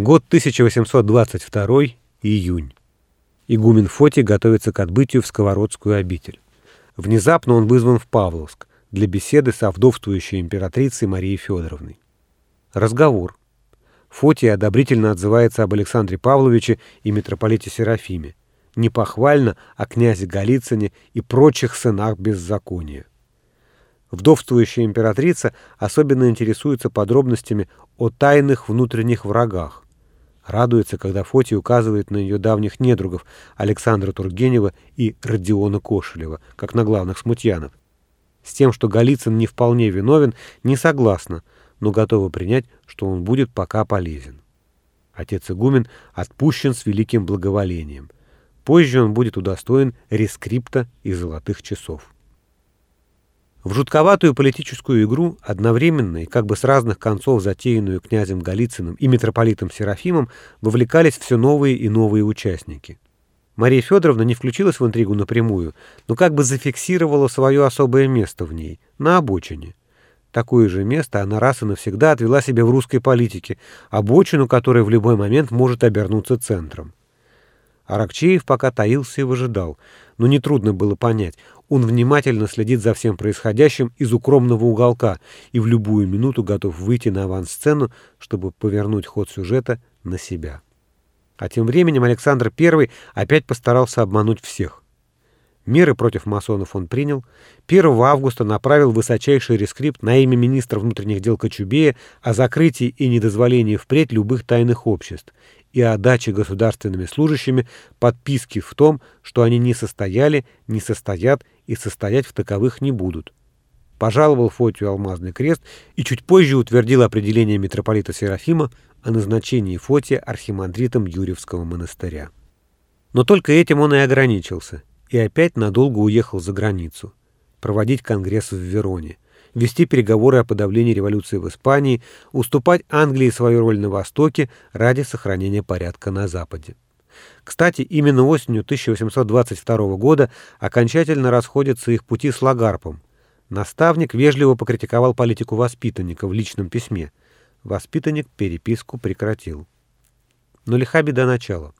Год 1822, июнь. Игумен Фотий готовится к отбытию в Сковородскую обитель. Внезапно он вызван в Павловск для беседы со вдовствующей императрицей Марией Федоровной. Разговор. Фотий одобрительно отзывается об Александре Павловиче и митрополите Серафиме. Не похвально о князе Голицыне и прочих сынах беззакония. Вдовствующая императрица особенно интересуется подробностями о тайных внутренних врагах. Радуется, когда Фотий указывает на ее давних недругов Александра Тургенева и Родиона Кошелева, как на главных смутьянов. С тем, что Голицын не вполне виновен, не согласна, но готова принять, что он будет пока полезен. Отец Игумен отпущен с великим благоволением. Позже он будет удостоен рескрипта и золотых часов. В жутковатую политическую игру, одновременно и как бы с разных концов затеянную князем Голицыным и митрополитом Серафимом, вовлекались все новые и новые участники. Мария Федоровна не включилась в интригу напрямую, но как бы зафиксировала свое особое место в ней, на обочине. Такое же место она раз и навсегда отвела себе в русской политике, обочину которой в любой момент может обернуться центром. Аракчеев пока таился и выжидал, но нетрудно было понять, он внимательно следит за всем происходящим из укромного уголка и в любую минуту готов выйти на авансцену, чтобы повернуть ход сюжета на себя. А тем временем Александр I опять постарался обмануть всех. Меры против масонов он принял. 1 августа направил высочайший рескрипт на имя министра внутренних дел Кочубея о закрытии и недозволении впредь любых тайных обществ и о даче государственными служащими подписки в том, что они не состояли, не состоят и состоять в таковых не будут. Пожаловал Фотию алмазный крест и чуть позже утвердил определение митрополита Серафима о назначении Фотия архимандритом Юрьевского монастыря. Но только этим он и ограничился, и опять надолго уехал за границу, проводить конгресс в Вероне – вести переговоры о подавлении революции в Испании, уступать Англии свою роль на Востоке ради сохранения порядка на Западе. Кстати, именно осенью 1822 года окончательно расходятся их пути с Лагарпом. Наставник вежливо покритиковал политику воспитанника в личном письме. Воспитанник переписку прекратил. Но лиха беда начала.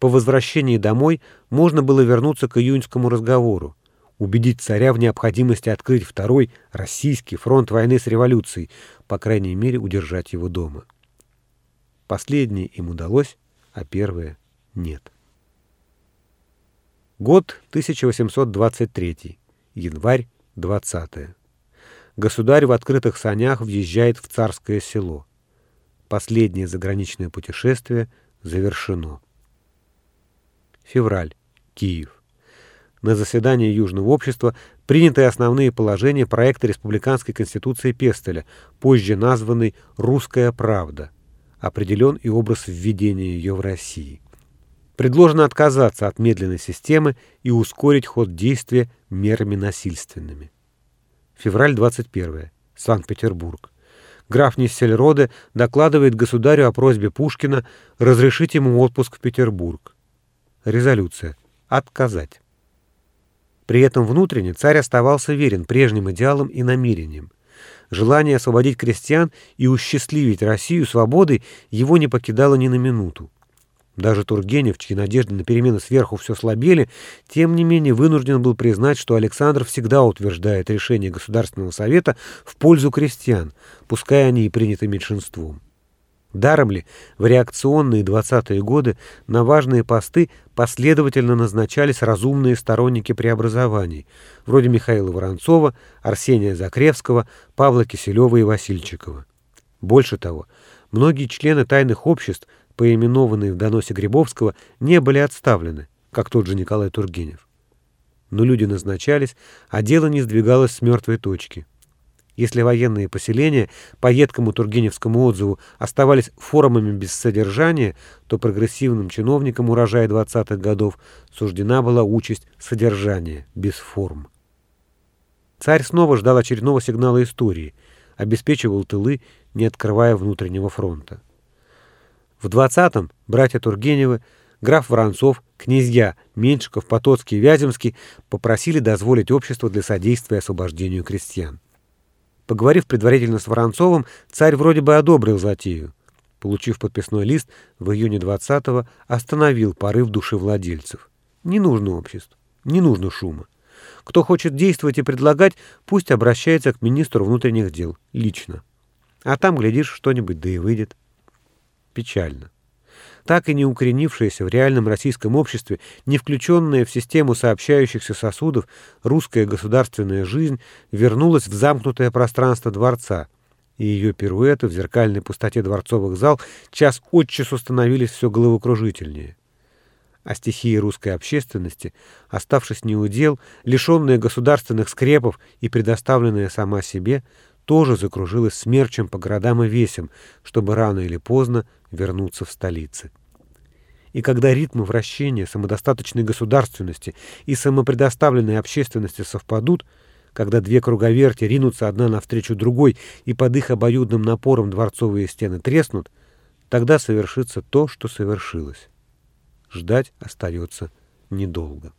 По возвращении домой можно было вернуться к июньскому разговору убедить царя в необходимости открыть второй российский фронт войны с революцией, по крайней мере удержать его дома. Последнее им удалось, а первое — нет. Год 1823, январь 20 Государь в открытых санях въезжает в царское село. Последнее заграничное путешествие завершено. Февраль. Киев на заседании Южного общества приняты основные положения проекта Республиканской Конституции Пестеля, позже названной «Русская правда». Определен и образ введения ее в России. Предложено отказаться от медленной системы и ускорить ход действия мерами насильственными. Февраль 21. Санкт-Петербург. Граф Нессельроде докладывает государю о просьбе Пушкина разрешить ему отпуск в Петербург. Резолюция. Отказать. При этом внутренне царь оставался верен прежним идеалам и намерениям. Желание освободить крестьян и усчастливить Россию свободой его не покидало ни на минуту. Даже Тургенев, чьи надежды на перемены сверху все слабели, тем не менее вынужден был признать, что Александр всегда утверждает решение Государственного совета в пользу крестьян, пускай они и приняты меньшинством. Даром ли в реакционные 20-е годы на важные посты последовательно назначались разумные сторонники преобразований, вроде Михаила Воронцова, Арсения Закревского, Павла Киселева и Васильчикова. Больше того, многие члены тайных обществ, поименованные в доносе Грибовского, не были отставлены, как тот же Николай Тургенев. Но люди назначались, а дело не сдвигалось с мертвой точки – если военные поселения, по едкому Тургеневскому отзыву, оставались форумами без содержания, то прогрессивным чиновникам урожая 20-х годов суждена была участь содержания без форм. Царь снова ждал очередного сигнала истории, обеспечивал тылы, не открывая внутреннего фронта. В 20-м братья Тургеневы, граф Воронцов, князья Меньшиков, Потоцкий и Вяземский попросили дозволить обществу для содействия освобождению крестьян. Поговорив предварительно с Воронцовым, царь вроде бы одобрил затею. получив подписной лист, в июне 20-го остановил порыв душевладельцев. Не нужно общество, не нужно шума. Кто хочет действовать и предлагать, пусть обращается к министру внутренних дел, лично. А там, глядишь, что-нибудь да и выйдет. Печально. Так и не укоренившаяся в реальном российском обществе, не включенная в систему сообщающихся сосудов, русская государственная жизнь вернулась в замкнутое пространство дворца, и ее пируэты в зеркальной пустоте дворцовых зал час от часу становились все головокружительнее. А стихии русской общественности, оставшись неудел, лишенная государственных скрепов и предоставленная сама себе, тоже закружилась смерчем по городам и весям, чтобы рано или поздно вернуться в столицы. И когда ритмы вращения самодостаточной государственности и самопредоставленной общественности совпадут, когда две круговерти ринутся одна навстречу другой и под их обоюдным напором дворцовые стены треснут, тогда совершится то, что совершилось ждать остается недолго.